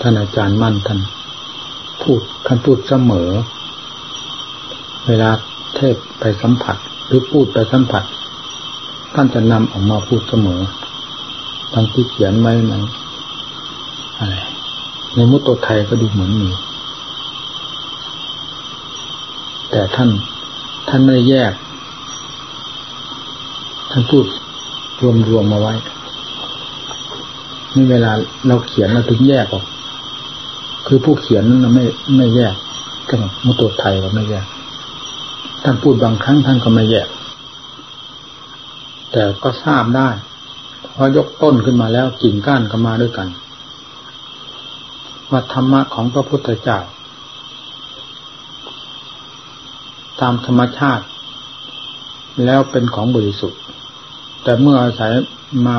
ท่านอาจารย์มั่นท่านพูดท่านพูดเสมอ เวลาเทศไปสัมผัส หรือพูดไปสัมผัส ท่านจะนำออกมาพูดเสมอทั้งที่เขียนไว้ในอะไรในมุตโตไทยก็ดูเหมือนมีแต่ท่านท่านไม่แยก ท่านพูดรวมๆมาไว้นี่เวลาเราเขียนเราถึงแยกออก คือผู้เขียนนั้นไม่ไม่แยกกับมุตโตไทยก็ไม่แยกท่านพูดบางครั้งท่านก็ไม่แยก แต่ก็ทราบได้เพอยกต้นขึ้นมาแล้วกิ่งก้านก็มาด้วยกันว่าธรรมะของพระพุทธเจ้า ตามธรรมชาติ แล้วเป็นของบริสุทธิ์ แต่เมื่ออาศัยมา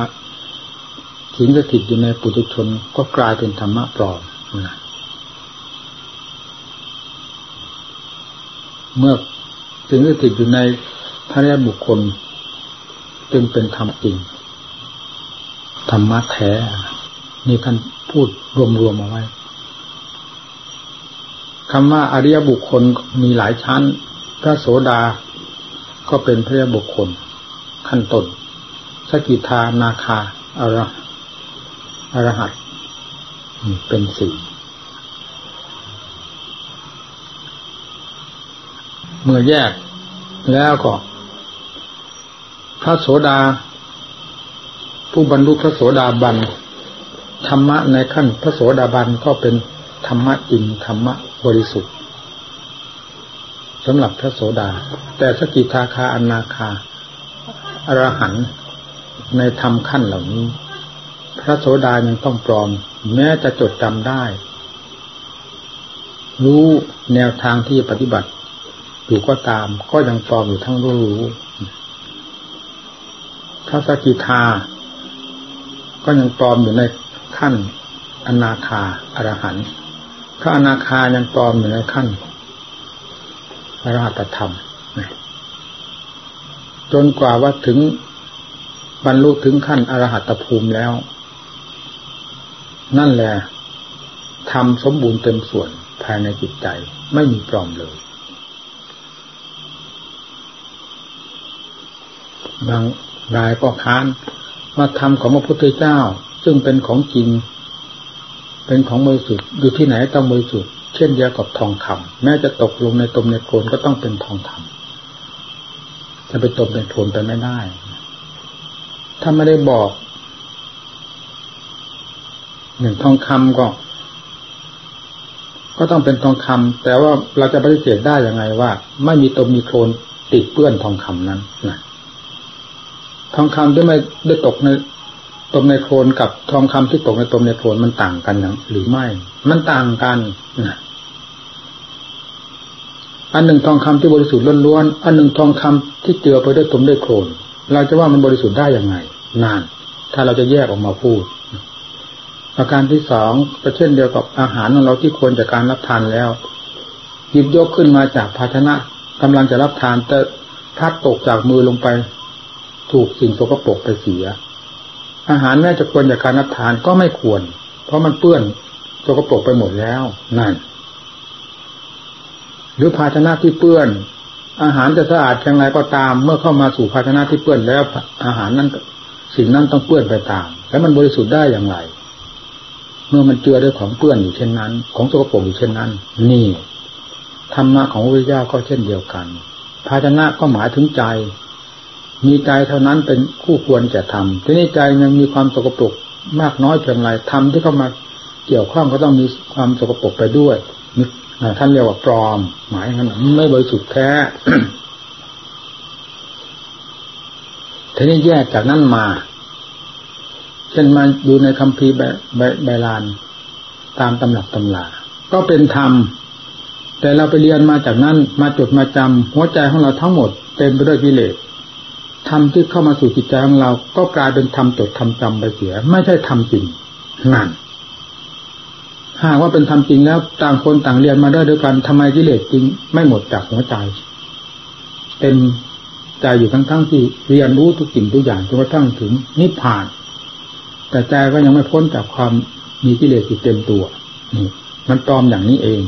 สิงสถิตอยู่ในปุถุชนก็กลายเป็นธรรมะปลอมนะ เมื่อสิงสถิตอยู่ในพระเรียบุคคล จึงเป็นธรรมจริงธรรมะแท้นี่ท่านพูดรวมๆเอาไว้คำว่าอริยบุคคลมีหลายชั้น พระโสดาก็เป็นพระบุคคล ขั้นต้นสกิทานาคาอรอรหัตเป็นสี่ เมื่อแยกแล้วก็ พระโสดา ผู้บรรลุพระโสดาบันธรรมะในขั้นพระโสดาบันก็เป็นธรรมะจริงธรรมะบริสุทธิ์สำหรับพระโสดา แต่สกิทาคาอนาคาอรหันในธรรมขั้นเหล่านี้ พระโสดายังต้องปลอม แม้จะจดจำได้ รู้แนวทางที่ปฏิบัติ อยู่ก็ตาม ก็ยังปลอมอยู่ทั้งรู้รู้พระสกิทา ก็ยังปลอมอยู่ในขั้นอนาคาอรหันต์พระอนาคายังปลอมอยู่ในขั้นอรหัตธรรมจนกว่าว่าถึงบรรลุถึงขั้นอรหัตภูมิแล้ว นั่นแหละทำสมบูรณ์เต็มส่วนภายในจิตใจไม่มีปลอมเลย บางรายก็ค้านมาทำของพระพุทธเจ้า ซึ่งเป็นของจริง เป็นของบริสุทธิ์อยู่ที่ไหนต้องบริสุทธิ์เช่นเดียวกับทองคำแม้จะตกลงในตมในโคลนก็ต้องเป็นทองคำจะไปตมในโคลนไปไม่ได้ ถ้าไม่ได้บอกหนึ่งทองคำก็ ก็ต้องเป็นทองคำแต่ว่าเราจะปฏิเสธได้ยังไงว่า ไม่มีตมมีโคลนติดเปื้อนทองคำนั้นนะ ทองคำที่ไม่ได้ตกในตมในโคลนกับทองคำที่ตกในตมในโคลนมันต่างกันหรือไม่ มันต่างกันนะอันหนึ่งทองคำที่บริสุทธิ์ล้วนๆอันหนึ่งทองคำที่เจือไปด้วยตมด้วยโคลนเราจะว่ามันบริสุทธิ์ได้ยังไง นาน ถ้าเราจะแยกออกมาพูดประการที่สองก็เช่นเดียวกับอาหารของเราที่ควรจากการรับทานแล้วหยิบยกขึ้นมาจากภาชนะกำลังจะรับทานแต่พัดตกจากมือลงไป ถูกสิ่งสกปรกไปเสีย อาหารแม้จะควรจากการรับทานก็ไม่ควร เพราะมันเปื้อนสกปรกไปหมดแล้วนั่น หรือภาชนะที่เปื้อน อาหารจะสะอาดเพียงไรก็ตาม เมื่อเข้ามาสู่ภาชนะที่เปื้อนแล้ว อาหารนั้นสิ่งนั้นต้องเปื้อนไปตาม แล้วมันบริสุทธิ์ได้อย่างไร เมื่อมันเจือด้วยของเปื้อนอยู่เช่นนั้น ของสกปรกอยู่เช่นนั้น นี่ธรรมะของพระเจ้าก็เช่นเดียวกัน ภาชนะก็หมายถึงใจ มีใจเท่านั้นเป็นคู่ควรจะทำทีนี้ใจยังมีความสกปรกมากน้อยเพียงไรทำที่เข้ามาเกี่ยวข้องก็ต้องมีความสกปรกไปด้วยท่านเรียกว่าปลอม หมายงั้นไม่บริสุทธิ์แท้ทีนี้แยกจากนั้นมา เช่นมาดูในคัมภีร์ใบลานตามตำหนักตำลาก็เป็นธรรม แต่เราไปเรียนมาจากนั้นมาจดมาจำหัวใจของเราทั้งหมดเต็มไปด้วยกิเลส ธรรมที่เข้ามาสู่จิตใจของเรา ก็กลายเป็นธรรมจดธรรมจำไปเสีย ไม่ใช่ธรรมจริงนั่นหากว่าเป็นธรรมจริงแล้ว ต่างคนต่างเรียนมาได้ด้วยกันทำไมกิเลสจริง ไม่หมดจากหัวใจ เต็มใจอยู่ทั้งทั้งที่เรียนรู้ทุกสิ่งทุกอย่างจนกระทั่งถึงนิพพาน แต่ใจก็ยังไม่พ้นจากความมีกิเลสอยู่เต็มตัวนี่มันปลอมอย่างนี้เอง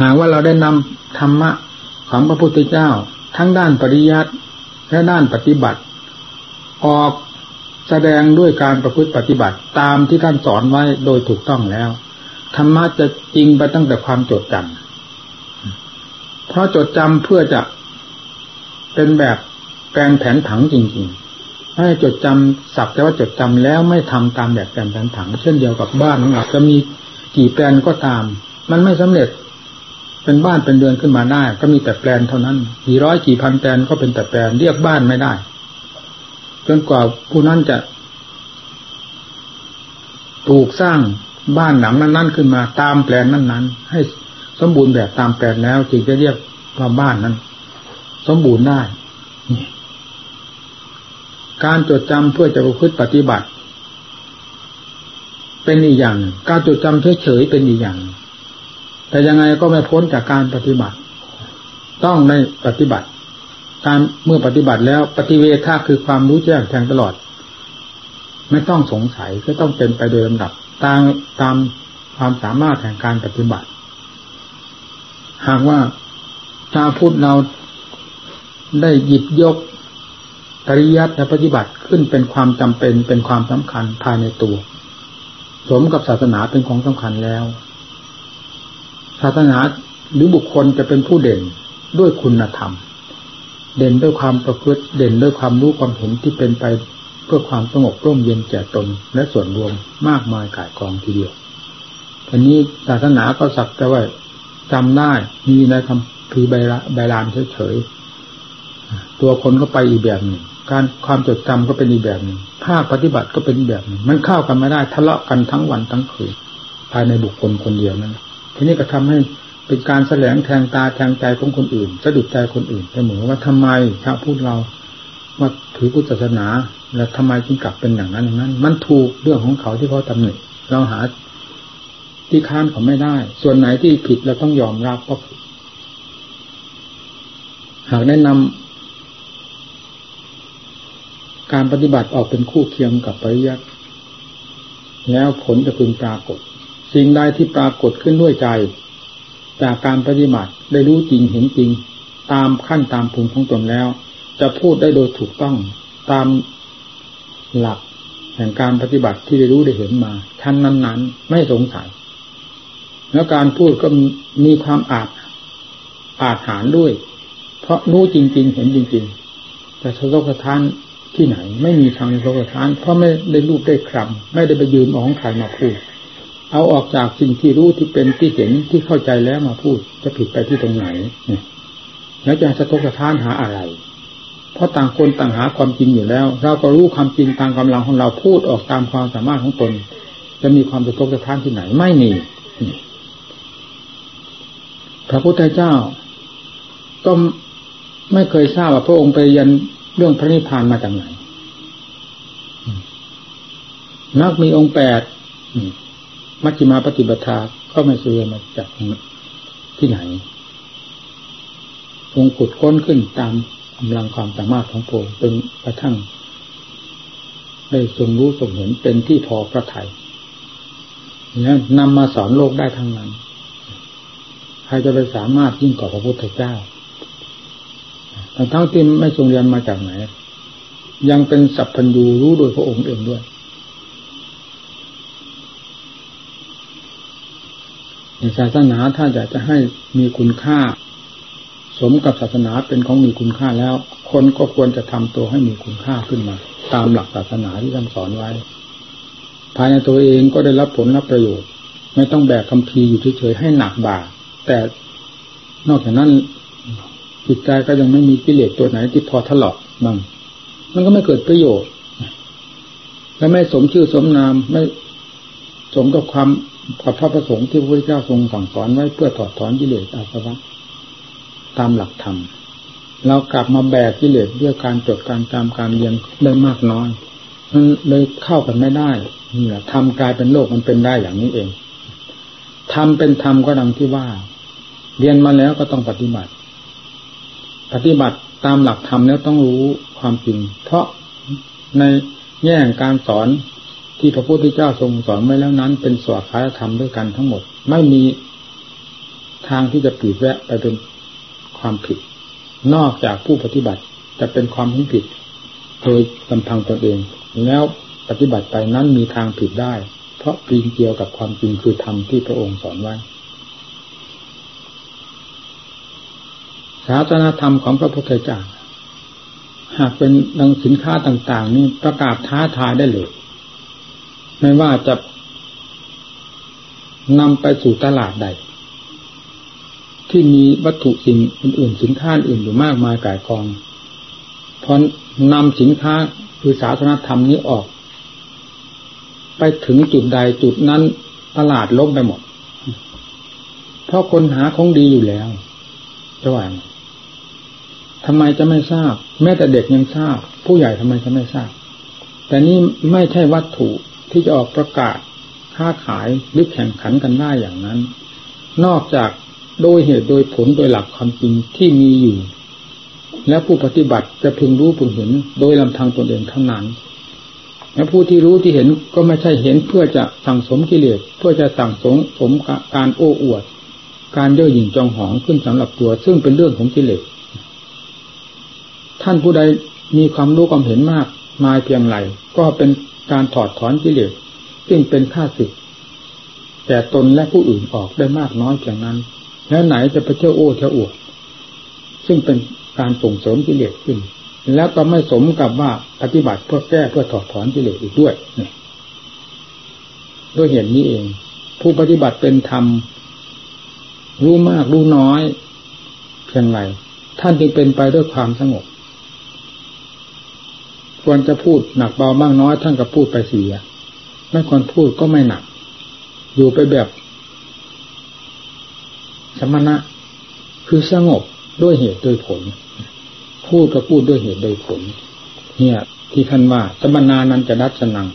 หากว่าเราได้นำธรรมะของพระพุทธเจ้า ทั้งด้านปริยัติและด้านปฏิบัติ ออกแสดงด้วยการประพฤติปฏิบัติตามที่ท่านสอนไว้โดยถูกต้องแล้วธรรมะจะจริงไปตั้งแต่ความจดจำเพราะจดจำเพื่อจะเป็นแบบแปลนแผนผังจริงๆให้จดจำสักแต่ว่าจดจำแล้วไม่ทำตามแบบแปลนแผนผัง เช่นเดียวกับบ้านของเราจะมีกี่แปลนก็ตาม มันไม่สำเร็จ เป็นบ้านเป็นเดือนขึ้นมาได้ ก็มีแต่แปลนเท่านั้นกี่ร้อยกี่พันแปลนก็เป็นแต่แปลนเรียกบ้านไม่ได้จนกว่าผู้นั้นจะปลูกสร้างบ้านหลังนั้น ๆ ขึ้นมาตามแปลนนั้น ๆ ให้สมบูรณ์แบบตามแปลนแล้วจึงจะเรียกว่าบ้านนั้น สมบูรณ์ได้การจดจำเพื่อจะประพฤติปฏิบัติ เป็นอีกอย่าง การจดจำเฉยๆเป็นอีกอย่าง แต่ยังไงก็ไม่พ้นจากการปฏิบัติ ต้องในปฏิบัติ การเมื่อปฏิบัติแล้วปฏิเวทาคือความรู้แจ้งแทงตลอด ไม่ต้องสงสัยก็ต้องเป็นไปโดยลำดับ ตามตามความสามารถแห่งการปฏิบัติ หากว่าชาพุทธเราได้หยิบยกปริยัติและปฏิบัติขึ้นเป็นความจำเป็นเป็นความสำคัญภายในตัว สมกับศาสนาเป็นของสำคัญแล้ว ศาสนาหรือบุคคลจะเป็นผู้เด่นด้วยคุณธรรม เด่นด้วยความประพฤติเด่นด้วยความรู้ความเห็นที่เป็นไปเพื่อความสงบร่มเย็นแก่ตนและส่วนรวมมากมายกายกองทีเดียวทีนี้ศาสนาก็สักแต่ว่าจำได้มีในคำพีใบใบลานเฉยๆตัวคนก็ไปอีกแบบหนึ่งการความจดจำก็เป็นอีกแบบหนึ่งภาคปฏิบัติก็เป็นอีกแบบหนึ่งมันเข้ากันไม่ได้ทะเลาะกันทั้งวันทั้งคืนภายในบุคคลคนเดียวนั้น ทีนี้ก็ทำให้เป็นการแสลงแทงตาแทงใจของคนอื่นสะดุดใจคนอื่นเสมอว่าทำไมชาวพุทธเราว่าถือพุทธศาสนา แล้วทำไมจึงกลับเป็นอย่างนั้นอย่างนั้น มันถูกเรื่องของเขาที่เขาตำหนิเราหาที่ค้านเขาไม่ได้ ส่วนไหนที่ผิดเราต้องยอมรับเพราะหากแนะนำการปฏิบัติออกเป็นคู่เคียงกับปริยัติแล้วผลจะพึงปรากฏ สิ่งใดที่ปรากฏขึ้นด้วยใจ จากการปฏิบัติได้รู้จริงเห็นจริง ตามขั้นตามภูมิของตนแล้ว จะพูดได้โดยถูกต้องตามหลักแห่งการปฏิบัติที่ได้รู้ได้เห็นมาท่านนั้น ๆ ไม่สงสัย แล้วการพูดก็มีความอาจอาจหารด้วย เพราะรู้จริง ๆ เห็นจริง ๆ แต่สะทกสะท้านที่ไหน ไม่มีทางโลกทาน เพราะไม่ได้รูปได้คำไม่ได้ไปยืมของใครมาพูด เอาออกจากสิ่งที่รู้ที่เป็นที่เห็นที่เข้าใจแล้วมาพูด จะผิดไปที่ตรงไหนเนี่ยแล้วจะสะทกสะท้านหาอะไร เพราะต่างคนต่างหาความจริงอยู่แล้ว เราก็รู้ความจริงตามกำลังของเราพูดออกตามความสามารถของตน จะมีความสะทกสะท้านที่ไหนไม่มีพระพุทธเจ้า ก็ไม่เคยทราบว่าพระองค์ไปยันเรื่องพระนิพพานมาจากไหนนักมีองค์แปด มัชฌิมาปฏิบัติาก็ไม่เสื่อมาจากที่ไหนองขุดค้นขึ้นตามกำลังความสามารถของพระองค์จนกระทั่งได้ทรงรู้ทรงเห็นเป็นที่พอพระไทยนี่นำมาสอนโลกได้ทั้งนั้น ใครจะไปสามารถยิ่งกว่าพระพุทธเจ้าทั้งที่ไม่ทรงเรียนมาจากไหน ยังเป็นสัพพัญญูรู้โดยพระองค์เองด้วย ศาสนาถ้าอยากจะให้มีคุณค่า สมกับศาสนาเป็นของมีคุณค่าแล้ว คนก็ควรจะทำตัวให้มีคุณค่าขึ้นมา ตามหลักศาสนาที่ท่านสอนไว้ ภายในตัวเองก็ได้รับผลรับประโยชน์ ไม่ต้องแบกคำพีอยู่เฉยๆให้หนักบ่า แต่นอกจากนั้นจิตใจก็ยังไม่มีกิเลสตัวไหนที่พอถลอกบ้างมันก็ไม่เกิดประโยชน์ และไม่สมชื่อสมนามไม่สมกับความ กับพระประสงค์ที่พระพุทธเจ้าทรงสั่งสอนไว้เพื่อถอดถอนกิเลสอาสวะตามหลักธรรมเรากลับมาแบกกิเลสด้วยการจดการจำการเรียนได้มากน้อยมันเลยเข้ากันไม่ได้นี่แหละธรรมกลายเป็นโลกมันเป็นได้อย่างนี้เองธรรมเป็นธรรมก็ดังที่ว่า เรียนมาแล้วก็ต้องปฏิบัติ ปฏิบัติตามหลักธรรมแล้วต้องรู้ความจริง เพราะในแง่การสอน ที่พระพุทธเจ้าทรงสอนไว้แล้วนั้น เป็นสวดคายธรรมด้วยกันทั้งหมด ไม่มีทางที่จะปีดแวะไปเป็นความผิด นอกจากผู้ปฏิบัติจะเป็นความผิดโดยลำพังตนเอง แล้วปฏิบัติไปนั้นมีทางผิดได้ เพราะปีนเกี่ยวกับความจริงคือธรรมที่พระองค์สอนไว้ศาสนาธรรมของพระพุทธเจ้าหากเป็นดังสินค้าต่าง ๆ นี่ประกาศท้าทายได้เลย ไม่ว่าจะนำไปสู่ตลาดใด ที่มีวัตถุสิ่งอื่นๆสินค้าอื่นอยู่มากมายกายกองพอนำสินค้าคือศาสนธรรมนี้ออก ไปถึงจุดใดจุดนั้นตลาดล้มไปหมด เพราะคนหาของดีอยู่แล้วจะว่าทำไมจะไม่ทราบ แม้แต่เด็กยังทราบ ผู้ใหญ่ทำไมจะไม่ทราบ แต่นี่ไม่ใช่วัตถุ ที่จะออกประกาศค้าขายหรือแข่งขันกันได้อย่างนั้น นอกจากโดยเหตุโดยผลโดยหลักความจริงที่มีอยู่ และผู้ปฏิบัติจะพึงรู้พึงเห็นโดยลำทางตนเองเท่านั้นและผู้ที่รู้ที่เห็นก็ไม่ใช่เห็นเพื่อจะสั่งสมกิเลสเพื่อจะสั่งสมสมการโอ้อวด การเย่อหยิ่งจองหองขึ้นสำหรับตัว ซึ่งเป็นเรื่องของกิเลสท่านผู้ใดมีความรู้ความเห็นมากมายเพียงไรก็เป็น การถอดถอนกิเลสซึ่งเป็นค่าศึกแต่ตนและผู้อื่นออกได้มากน้อยเพียงนั้น แล้วไหนจะไปเที่ยวโอ้เที่ยวอวดซึ่งเป็นการส่งเสริมกิเลสขึ้น แล้วก็ไม่สมกับว่าปฏิบัติเพื่อแก้เพื่อถอดถอนกิเลสอีกด้วยด้วยเหตุนี้เอง ผู้ปฏิบัติเป็นธรรมรู้มากรู้น้อย เพียงไรท่านจึงเป็นไปด้วยความสงบ ควรจะพูดหนักเบามากน้อยท่านก็พูดไปเสีย ไม่ควรพูดก็ไม่หนัก อยู่ไปแบบ สมณะ คือสงบด้วยเหตุโดยผล พูดก็พูดด้วยเหตุโดยผล เนี่ย ที่ท่านว่าสมณานันจะดัชนัง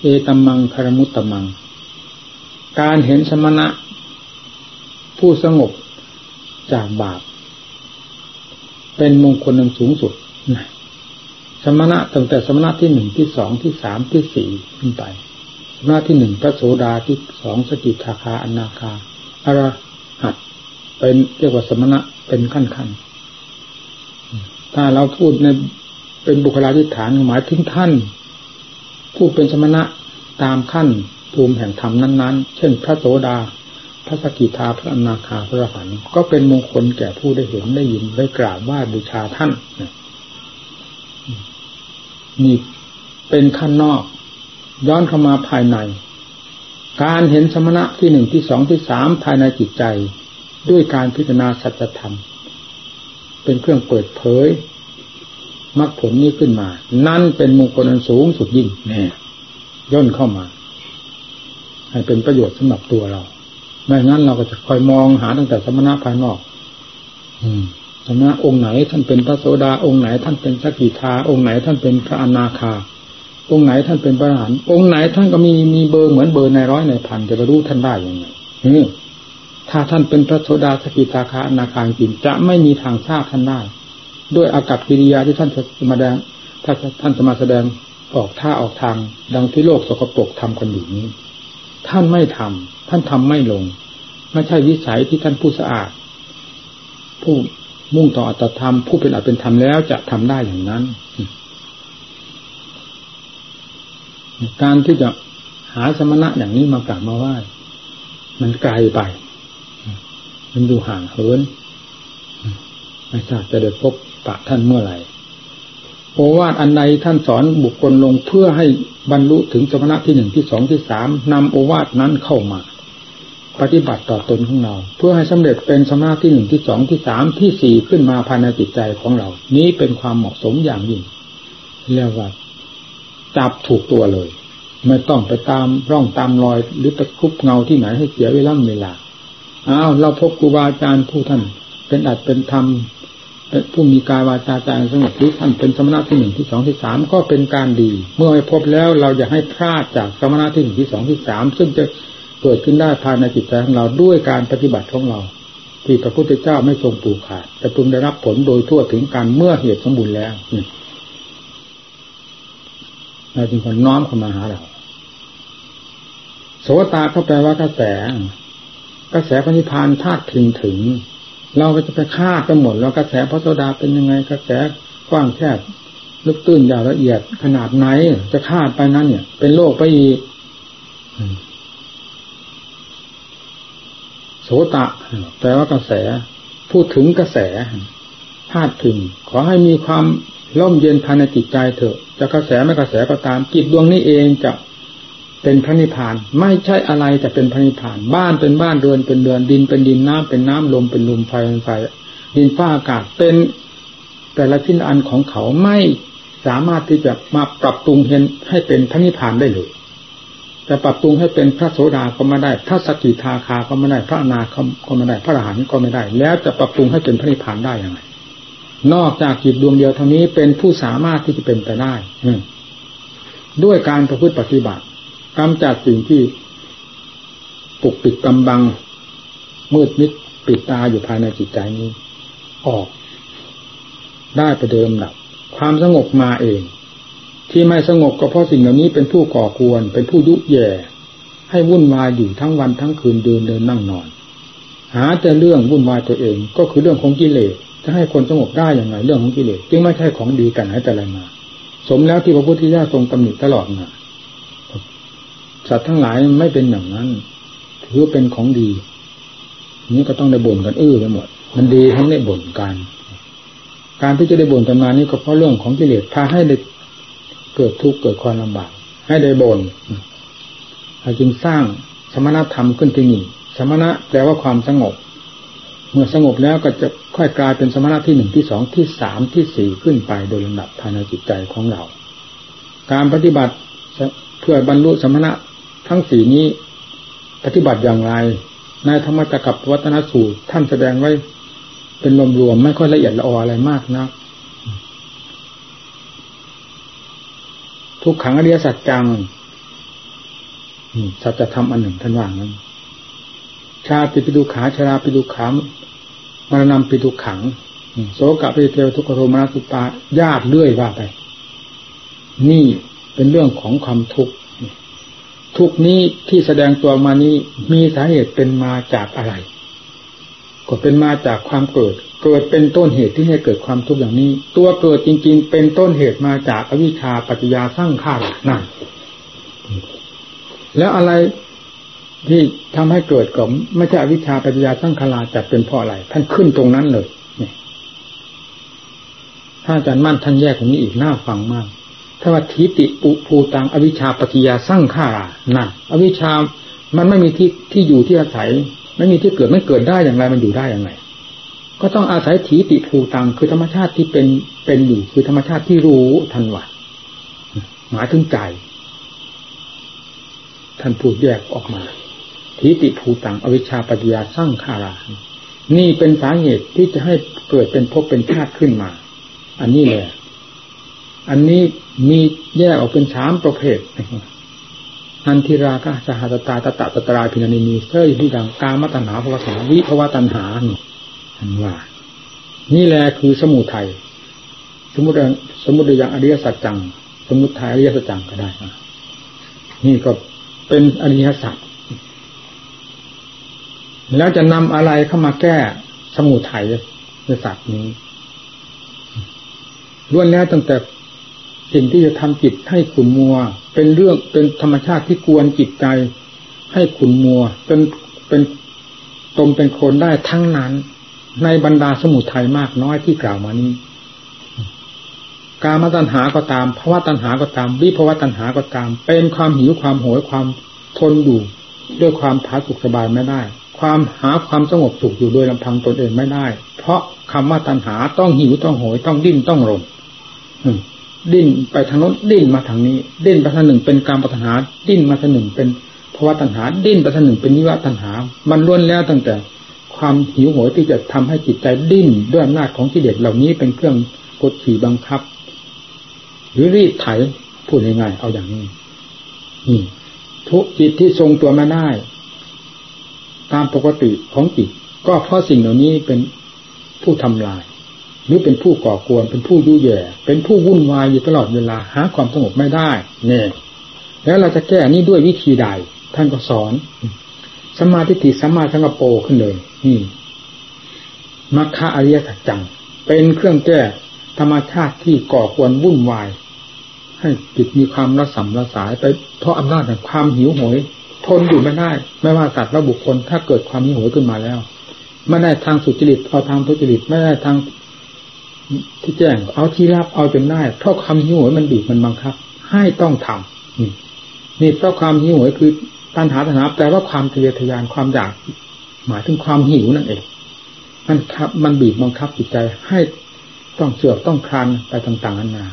เอตัมมังคารมุตตมัง การเห็นสมณะ ผู้สงบจากบาปเป็นมงคลอันสูงสุดนะ สมณะตั้งแต่สมณะที่หนึ่งที่สองที่สามที่สี่ขึ้นไป สมณะที่หนึ่งพระโสดาที่สองสกิทาคาอนาคาอรหัตเป็นเรียกว่าสมณะเป็นขั้นขั้นถ้าเราพูดในเป็นบุคลาธิฐานหมายถึงท่าน ผู้เป็นสมณะตามขั้นภูมิแห่งธรรมนั้น ๆ เช่น พระโสดา พระสกิทาพระอนาคาพระอรหันต์ก็เป็นมงคลแก่ผู้ได้เห็นได้ยินได้กราบว่าบูชาท่าน นี่เป็นขั้นนอก ย้อนเข้ามาภายใน การเห็นสมณะที่หนึ่งที่สองที่สามภายในจิตใจ ด้วยการพิจารณาสัจธรรม เป็นเครื่องเปิดเผยมรรคผลนี้ขึ้นมา นั่นเป็นมงคลอันสูงสุดยิ่งแน่ย่นเข้ามา ให้เป็นประโยชน์สำหรับตัวเรา ไม่งั้นเราก็จะคอยมองหาตั้งแต่สมณะภายนอก อืม สมณะองค์ไหนท่านเป็นพระโสดาองค์ไหนท่านเป็นสกิทาองค์ไหนท่านเป็นพระอนาคา องค์ไหนท่านเป็นพระอรหันต์องค์ไหนท่านก็มีมีเบอร์เหมือนเบอร์ในร้อยในพันจะไปรู้ท่านได้ยังไงถ้าท่านเป็นพระโสดาสกิทาคาอนาคาจริงจะไม่มีทางทราบท่านได้ ด้วยอากับกิริยาที่ท่านจะมาแสดงถ้าท่านจะมาแสดงออกท่าออกทาง ดังที่โลกสกปรกทำกันอยู่นี้ ท่านไม่ทำท่านทำไม่ลง ไม่ใช่วิสัยที่ท่านผู้สะอาดผู้ มุ่งต่ออัตธรรมผู้เป็นอัตเป็นธรรมแล้วจะทำได้อย่างนั้น การที่จะหาสมณะอย่างนี้มากราบมาไหว้มันไกลไป มันดูห่างเหินไม่ทราบจะได้พบปะท่านเมื่อไหร่โอวาทอันใดท่านสอนบุคคลลงเพื่อให้บรรลุถึงสมณะที่หนึ่งที่สองที่สามนำโอวาทนั้นเข้ามา ปฏิบัติต่อตนของเรา เพื่อให้สำเร็จเป็นสมาธิหนึ่งที่สองที่สามที่สี่ขึ้นมาภายในจิตใจของเรา นี้เป็นความเหมาะสมอย่างยิ่งเรียกว่าจับถูกตัวเลย ไม่ต้องไปตามร่องตามรอย หรือตะคุบเงาที่ไหนให้เสียเวลาเวลาอ้าวเราพบครูบาอาจารย์ผู้ท่าน เป็นอัดเป็นธรรมเป็นผู้มีกายวาจาใจสงบหรือท่านเป็นสมณะที่หนึ่งที่สองที่สามก็เป็นการดี เมื่อไปพบแล้วเราอย่าให้พลาดจากสมณะที่หนึ่งที่สองที่สามซึ่งจะ เกิดขึ้นได้ภายในจิตใจของเราด้วยการปฏิบัติของเรา ที่พระพุทธเจ้าไม่ทรงปลูกขาด แต่พึงได้รับผลโดยทั่วถึงการเมื่อเหตุสมบูรณ์แล้วนี่เราจึงควรน้อมเข้ามาหาเราโสตาก็แปลว่ากระแส กระแสพระนิพพานธาตุถึงถึง เราก็จะไปคาดกันหมดแล้วกระแสพระโสดาเป็นยังไง กระแสกว้างแคบลึกตื้นยาวละเอียดขนาดไหน จะคาดไปนั้นเนี่ย เป็นโลกไปอีก โสตะแปลว่ากระแส พูดถึงกระแสธาตุถึง ขอให้มีความร่มเย็นภายในจิตใจเถอะ จะกระแสไม่กระแสก็ตามจิตดวงนี้เองจะเป็นพระนิพพาน ไม่ใช่อะไรแต่เป็นพระนิพพาน บ้านเป็นบ้านเรือนเป็นเรือนดินเป็นดินน้ำเป็นน้ำลมเป็นลมไฟเป็นไฟดินฟ้าอากาศเป็นแต่ละชิ้นอันของเขาไม่สามารถที่จะมาปรับปรุงเห็นให้เป็นพระนิพพานได้เลย จะปรับปรุงให้เป็นพระโสดาก็ไม่ได้ พระสกิทาคาก็ไม่ได้ พระนาคก็ไม่ได้ พระอรหันต์ก็ไม่ได้ แล้วจะปรับปรุงให้เป็นพระนิพพานได้อยังไงนอกจากจิตดวงเดียวเท่านี้เป็นผู้สามารถที่จะเป็นไปได้ด้วยการประพฤติปฏิบัติกำจัดสิ่งที่ปกปิดกำบัง มืดมิดปิดตาอยู่ภายในจิตใจนี้ ออก ได้ไปเดิมดับความสงบมาเอง ที่ไม่สงบก็เพราะสิ่งเหล่านี้เป็นผู้ก่อกวน เป็นผู้ยุแย่ ให้วุ่นวายอยู่ทั้งวันทั้งคืนเดินเดินนั่งนอน หาแต่เรื่องวุ่นวายตัวเองก็คือเรื่องของกิเลสจะให้คนสงบได้อย่างไรเรื่องของกิเลสจึงไม่ใช่ของดีกันให้แต่อะไรมา สมแล้วที่พระพุทธเจ้าทรงตำหนิตลอดมาสัตว์ทั้งหลายไม่เป็นอย่างนั้น ถือเป็นของดี นี้ก็ต้องได้บ่นกันอื้อไปหมด มันดีทั้งได้บ่นกัน การที่จะได้บ่นกันมานี่ก็เพราะเรื่องของกิเลสพาให้ได้ เกิดทุกข์เกิดความลำบากให้ได้บ่นจึงสร้างสมณธรรมขึ้นที่นี่ สมณะแปลว่าความสงบ เมื่อสงบแล้วก็จะค่อยกลายเป็นสมณะที่หนึ่งที่สองที่สามที่สี่ขึ้นไปโดยลำดับภายในจิตใจของเรา การปฏิบัติเพื่อบรรลุสมณะทั้งสี่นี้ ปฏิบัติอย่างไร ในธรรมจักรวัฒนสูตรท่านแสดงไว้ เป็นรวมรวมไม่ค่อยละเอียดละอออะไรมากนะ ทุกขังอริยสัจจังสัจธรรมอันหนึ่งท่านว่างนั้น ชาปิปิดุขาชราปิดุขามมรณะปิดุขังโสกะปิเทวทุกโทมนัสุปาญาติเลื่อยว่าไป นี่เป็นเรื่องของความทุกข์ทุกนี้ที่แสดงตัวมานี้มีสาเหตุเป็นมาจากอะไร ก็เป็นมาจากความเกิด เกิดเป็นต้นเหตุที่ให้เกิดความทุกข์อย่างนี้ ตัวเกิดจริง ๆ เป็นต้นเหตุมาจากอวิชชาปัจจยาสร้างข้านั่นแล้วอะไรที่ทำให้เกิดก็ไม่ใช่อวิชชาปัจจยาสร้างขาราจะเป็นเพราะอะไร ท่านขึ้นตรงนั้นเลยเนี่ยถ้าอาจารย์มั่นท่านแยกตรงนี้อีกน่าฟังมากถ้าว่าทิติปุภูตังอวิชชาปฏิยาสร้างข้านั่นอวิชชามันไม่มีที่ที่อยู่ที่อาศัย ไม่มีที่เกิดไม่เกิดได้อย่างไรมันอยู่ได้อย่างไร ก็ต้องอาศัยถีติภูตังคือธรรมชาติที่เป็นเป็นอยู่คือธรรมชาติที่รู้ทันวัดหมายถึงใจท่านพูดแยกออกมาทีติภูตังอวิชชาปฏิยาสร้างขารา นี่เป็นสาเหตุที่จะให้เกิดเป็นภพเป็นชาติขึ้นมา อันนี้แหละอันนี้มีแยกออกเป็นสามประเภท อันทิราคะสหัสตาตตะตตราพินานินีเสื้อที่ดังกามตัณหาภวสาวิภวตัณหานี่อันว่า นี่แหละคือสมุทัยสมุทสมุทอย่างอริยสัจจัง สมุทัยอริยสัจจังก็ได้นี่ก็เป็นอริยสัจแล้วจะนำอะไรเข้ามาแก้สมุทัยในสัจนี้ล้วนแล้วตั้งแต่ สิ่งที่จะทำจิตให้ขุนมัว เป็นเรื่องเป็นธรรมชาติที่กวนจิตใจ ให้ขุนมัวจนเป็นตมเป็นคนได้ทั้งนั้น ในบรรดาสมุทัยมากน้อยที่กล่าวมานี้การมาตัญหาก็ตามภาวะตัญหาก็ตาม วิภาวะตัญหาก็ตาม เป็นความหิวความโหยความทนอยู่ด้วยความผาสุกสบายไม่ได้ ความหาความสงบสุขอยู่โดยลำพังตนเองไม่ได้ เพราะคำว่าตัณหาต้องหิวต้องโหยต้องดิ้นต้องรน ดิ้นไปทางโน้นดิ้นมาทางนี้ ดิ้นไปทางหนึ่งเป็นการปัญหา ดิ้นมาทางหนึ่งเป็นภาวะตัณหา ดิ้นไปทางหนึ่งเป็นนิวตัณหา มันล้วนแล้วตั้งแต่ความหิวโหยที่จะทำให้จิตใจดิ้นด้วยอำนาจของกิเลสเหล่านี้เป็นเครื่องกดขี่บังคับ หรือรีดไถพูดง่ายๆเอาอย่างนี้นี่ทุกจิตที่ทรงตัวมาได้ ตามปกติของจิต ก็เพราะสิ่งเหล่านี้เป็นผู้ทำลาย หรือเป็นผู้ก่อกวนเป็นผู้ยุ่ยแย่เป็นผู้วุ่นวายอยู่ตลอดเวลาหาความสงบไม่ได้เนี่ยแล้วเราจะแก้นี้ด้วยวิธีใด ท่านก็สอนสมาธิติสมาสังกปรขึ้นเลยนี่มัคคะอริยสัจจัง เป็นเครื่องแก้ธรรมชาติที่ก่อควรวุ่นวาย ให้จิตมีความระสำระสายไปเพราะอำนาจแห่งความหิวโหย ทนอยู่ไม่ได้ ไม่ว่าสัตว์และบุคคลถ้าเกิดความหิวโหยขึ้นมาแล้ว ไม่ได้ทางสุจริตเอาทางทุจริตไม่ได้ทาง ที่แจ้งเอาที่รับเอาจนได้ เพราะความหิวโหยมันบีบมันบังคับ ให้ต้องทำนี่นี่เพราะความหิวโหยคือตัณหาตัณหาแปลว่าความทะเยอทะยานความอยาก หมายถึงความหิวนั่นเองมันครับมันบีบบังคับจิตใจให้ต้องเสือกต้องคลานไปต่างๆนานา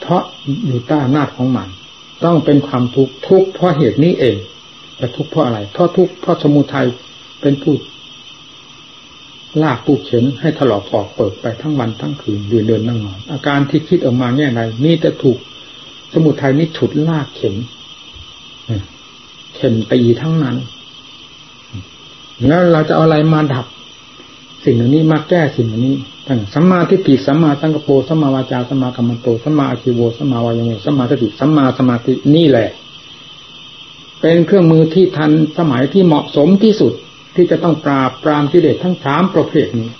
เพราะอยู่ใต้อำนาจของมัน ต้องเป็นความทุกข์ทุกข์เพราะเหตุนี้เองแต่ทุกข์เพราะอะไรเพราะทุกข์เพราะสมุทัยเป็นผู้ ลากผู้เข็นให้ถลอกปอกเปิดไปทั้งวันทั้งคืนเดินเดินนั่งนอน อาการที่คิดออกมาแง่ใดนี่จะถูกสมุทัยนี้ฉุดลากเข็นเข็นตีทั้งนั้นแล้วเราจะเอาอะไรมาดับ สิ่งเหล่านี้มาแก้สิ่งเหล่านี้ตั้งสัมมาทิฏฐิสัมมาสังกปรสัมมาวาจาสัมมากัมมันโตสัมมาอาชิโวสัมมาวายโมสัมมาสติสัมมาสมาธินี่แหละ เป็นเครื่องมือที่ทันสมัยที่เหมาะสมที่สุด ที่จะต้องปราบปรามกิเลสทั้งสามประเภทนี้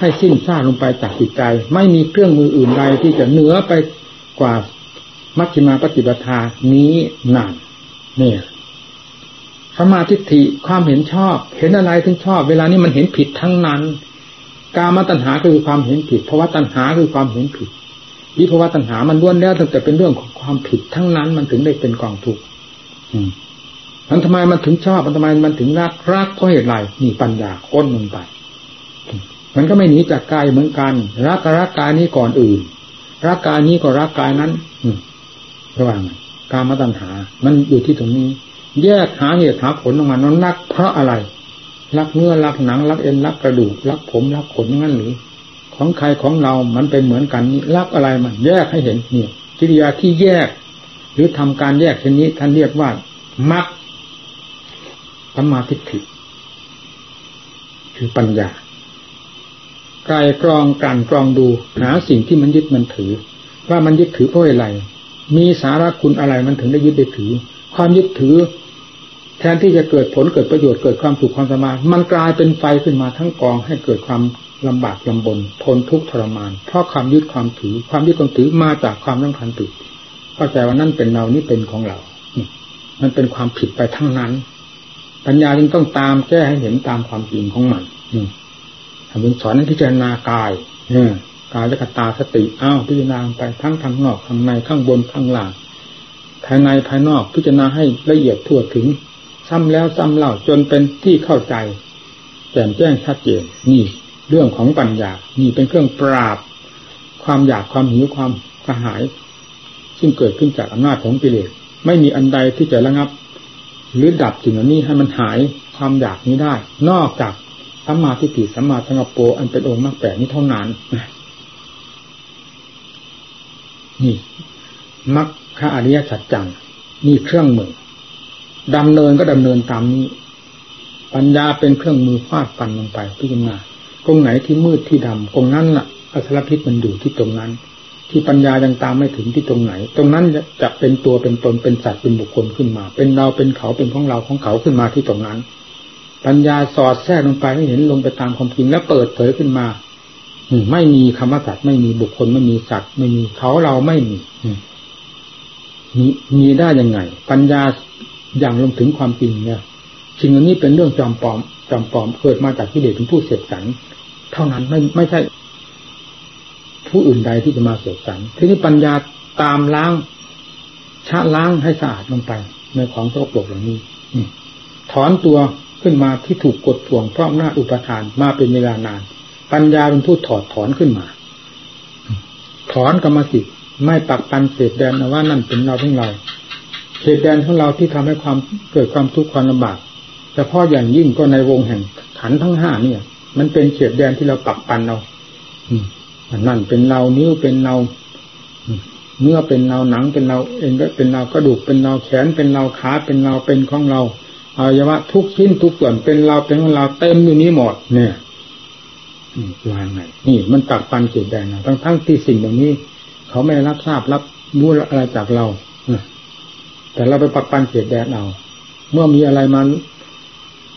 ให้สิ้นซากลงไปจากจิตใจ ไม่มีเครื่องมืออื่นใดที่จะเหนือไปกว่ามัชฌิมาปฏิปทานี้นานเนี่ยสมาธิฐิความเห็นชอบ เห็นอะไรถึงชอบ เวลานี้มันเห็นผิดทั้งนั้น กามตัณหาคือความเห็นผิดภาวะตัณหาคือความเห็นผิดวิภาวะตัณหามันล้วนแล้วตั้งแต่เป็นเรื่องของความผิดทั้งนั้นมันถึงได้เป็นกองทุกข์ มันทำไมมันถึงชอบมันทำไมมันถึงรักรักเพราะเหตุไรนี่ปัญญาค้นลงไป มันก็ไม่หนีจากกายเหมือนกัน รักรักกายนี้ก่อนอื่น รักกายนี้ก็รักกายนั้น อืระหว่างการมาตัณหา มันอยู่ที่ตรงนี้ แยกหาเหตุหาผลออกมานั้นรักเพราะอะไร รักเนื้อรักหนัง รักเอ็นรักกระดูก รักผมรักขนงั้นหรือของใครของเรา มันเป็นเหมือนกันนี่รักอะไรมัน แยกให้เห็นเนี่ยกิริยาที่แยก หรือทำการแยกเช่นนี้ท่านเรียกว่ามัก สมมาธิฏฐิคือปัญญาไกลกรองการกรองดูหาสิ่งที่มันยึดมันถือ ว่ามันยึดถือเพราะอะไร มีสาระคุณอะไรมันถึงได้ยึดได้ถือ ความยึดถือ แทนที่จะเกิดผลเกิดประโยชน์เกิดความสุขความสบายมันกลายเป็นไฟขึ้นมาทั้งกองให้เกิดความลำบากลำบนทนทุกข์ทรมาน เพราะความยึดความถือ ความยึดความถือมาจากความต้องการติดเข้าใจว่านั่นเป็นเรานี่เป็นของเรา มันเป็นความผิดไปทั้งนั้น ปัญญาจึงต้องตามแก้ให้เห็นตามความจริงของมันทำเป็นสอนให้พิจารณากายเนี่ยกายและกตาสติอ้าวพิจารณาไปทั้งทางนอกทางในข้างบนข้างล่าง ภายในภายนอกพิจารณาให้ละเอียดทั่วถึง ซ้ำแล้วซ้ำเล่าจนเป็นที่เข้าใจแจ่มแจ้งชัดเจนนี่ เรื่องของปัญญานี่เป็นเครื่องปราบ ความอยากความหิวความกระหาย ซึ่งเกิดขึ้นจากอำนาจของกิเลสไม่มีอันใดที่จะระงับ หรือดับสิ่งนี้ให้มันหายความอยากนี้ได้ นอกจากสัมมาทิฏฐิสัมมาสังกปรอันเป็นองค์มรรคแปดนี้เท่านั้นนี่มรรคอริยสัจจังนี่เครื่องมือดำเนินก็ดำเนินตามนี้ ปัญญาเป็นเครื่องมือฟาดฟันลงไปพิจารณาตรงไหนที่มืดที่ดำตรงนั้นล่ะ อสรพิษมันอยู่ที่ตรงนั้น ที่ปัญญายังตามไม่ถึงที่ตรงไหน ตรงนั้นจะเป็นตัวเป็นตนเป็นสัตว์เป็นบุคคลขึ้นมา เป็นเราเป็นเขาเป็นของเราของเขาขึ้นมาที่ตรงนั้น ปัญญาสอดแทรกลงไปให้เห็นลงไปตามความจริงแล้วเปิดเผยขึ้นมาไม่มีคำว่าสัตว์ไม่มีบุคคลไม่มีสัตว์ ไม่มีเขาเราไม่มีมีมีได้ยังไง ปัญญาอย่างลงถึงความจริงเนี่ยสิ่งเหล่านี้เป็นเรื่องจอมปลอมจอมปลอมเกิดมาจากที่เดชเป็นผู้เสพสรรเท่านั้นไม่ไม่ใช่ ผู้อื่นใดที่จะมาเสพสรรทีนี้ปัญญาตามล้างชะล้างให้สะอาดลงไป ในของสกปรกเหล่านี้ถอนตัวขึ้นมาที่ถูกกดท่วงเพราะหน้าอุปทานมาเป็นเวลานาน ปัญญาเป็นผู้ถอดถอนขึ้นมา ถอนกรรมสิทธิ์ไม่ปักปันเศษแดนว่านั่นเป็นเราของเราเขตแดนของเราที่ทำให้ความเกิดความทุกข์ความลำบากเฉพาะอย่างยิ่งก็ในวงแห่งขันทั้งห้าเนี่ย มันเป็นเขตแดนที่เราปักปันเราอืม นั่นเป็นเรานิ้วเป็นเราเนื้อเป็นเราหนังเป็นเราเองก็เป็นเรากระดูกเป็นเราแขนเป็นเราขาเป็นเราเป็นของเราอวัยวะทุกชิ้นทุกส่วนเป็นเราเป็นของเราเต็มอยู่นี้หมดเนี่ยวางไงนี่มันปักปันเขตแดนเราทั้งทั้งที่สิ่งเหล่านี้ เขาไม่รับทราบรับรู้อะไรจากเราแต่เราไปปักปันเขตแดนเอาเมื่อมีอะไรมา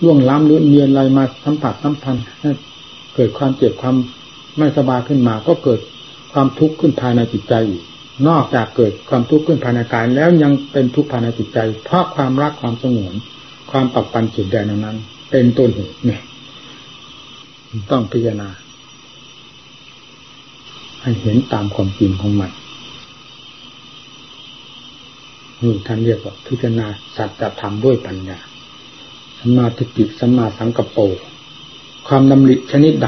ล่วงล้ำหรือเมียอะไรมาสัมผัสสัมพันธ์เกิดความเจ็บความ ไม่สบายขึ้นมาก็เกิดความทุกข์ขึ้นภายในจิตใจอีกนอกจากเกิดความทุกข์ขึ้นภายในกายแล้วยังเป็นทุกข์ภายในจิตใจ เพราะความรักความสงวน ความปักปันจิตแดนนั้น เป็นต้นเหตุเนี่ย ต้องพิจารณาให้เห็นตามความจริงของมันนี่ท่านเรียกว่าพิจารณาสัจธรรมด้วยปัญญาสมาธิติสมาสังกปรความดำริชนิดใด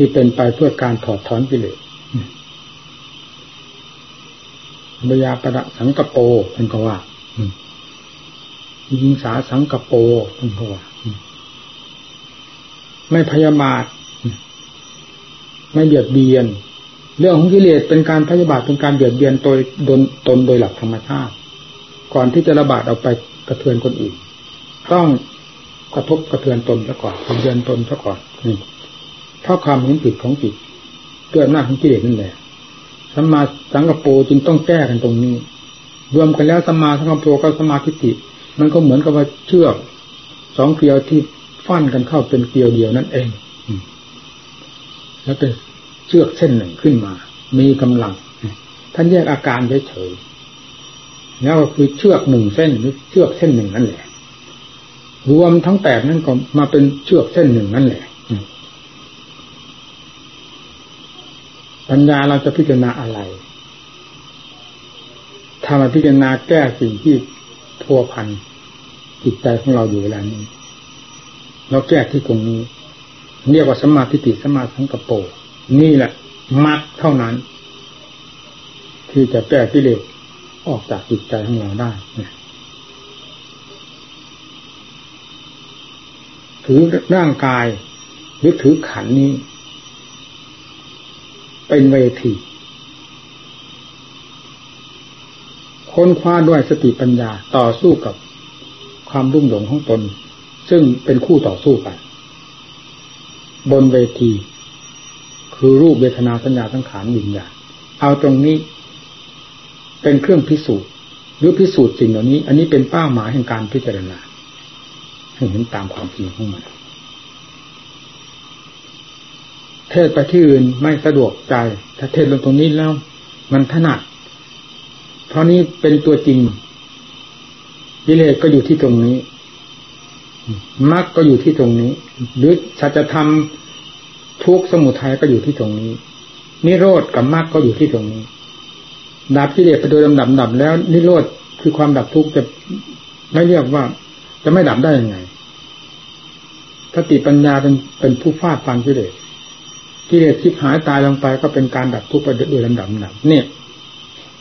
ที่เป็นไปเพื่อการถอดถอนกิเลสบยาประสังกโปเป็นก็ว่ายิงสาสังกโปเป็นก็ว่า ไม่พยาบาท ไม่เบียดเบียน เรื่องของกิเลสเป็นการพยาบาทเป็นการเบียดเบียนตัวตนโดยหลักธรรมชาติ ก่อนที่จะระบาดออกไปกระเทือนคนอื่น ต้องกระทบกระเทือนตนซะก่อนกระเทือนตนซะก่อนนี่ ราะความเห็นผิดของจิตเกิดหน้าของกิเลสนั่นแหละสัมมาสังกปรจึงต้องแก้กันตรงนี้ รวมกันแล้วสัมมาสังกปรกับสมาธิิมันก็เหมือนกับว่าเชือกสองเกลียวที่ฟันกันเข้าเป็นเกลียวเดียวนั่นเองแล้วเป็นเชือกเส้นหนึ่งขึ้นมา มีกำลังท่านแยกอาการเฉยๆแล้วก็คือเชือกหนึ่งเส้นหรือเชือกเส้นหนึ่งนั่นแหละรวมทั้งแปดนั่นก็มาเป็นเชือกเส้นหนึ่งนั่นแหละ ปัญญาเราจะพิจารณาอะไรถ้ามาพิจารณาแก้สิ่งที่พัวพันจิตใจของเราอยู่เวลานี้ เราแก้ที่ตรงนี้ เรียกว่าสมาธิติสมาสังกปนี่แหละมัดเท่านั้น ที่จะแก้กิเลสออกจากจิตใจของเราได้ถือร่างกายหรือถือขันนี้ เป็นเวทีค้นคว้าด้วยสติปัญญาต่อสู้กับความรุ่มหลงของตน ซึ่งเป็นคู่ต่อสู้กันบนเวที คือรูปเวทนาสัญญาสังขารวิญญาณเอาตรงนี้ เป็นเครื่องพิสูจน์ หรือพิสูจน์สิ่งเหล่านี้ อันนี้เป็นเป้าหมายแห่งการพิจารณาให้เห็นตามความจริงของมัน เทศไปที่อื่นไม่สะดวกใจ ถ้าเทศลงตรงนี้แล้ว มันถนัด เพราะนี้เป็นตัวจริงวิเลสก็อยู่ที่ตรงนี้มรรคก็อยู่ที่ตรงนี้ หรือสัจธรรมทุกสมุทัยก็อยู่ที่ตรงนี้ นิโรธกับมรรคก็อยู่ที่ตรงนี้ ดับกิเลสไปโดยลำดับดับแล้ว นิโรธคือความดับทุกข์จะไม่เรียกว่า จะไม่ดับได้ยังไงสติปัญญาเป็นเป็นผู้ฟาดฟันกิเลส กิเลสทิพหายตายลงไปก็เป็นการดับทุกข์ไปโดยลำดับดับเนี่ย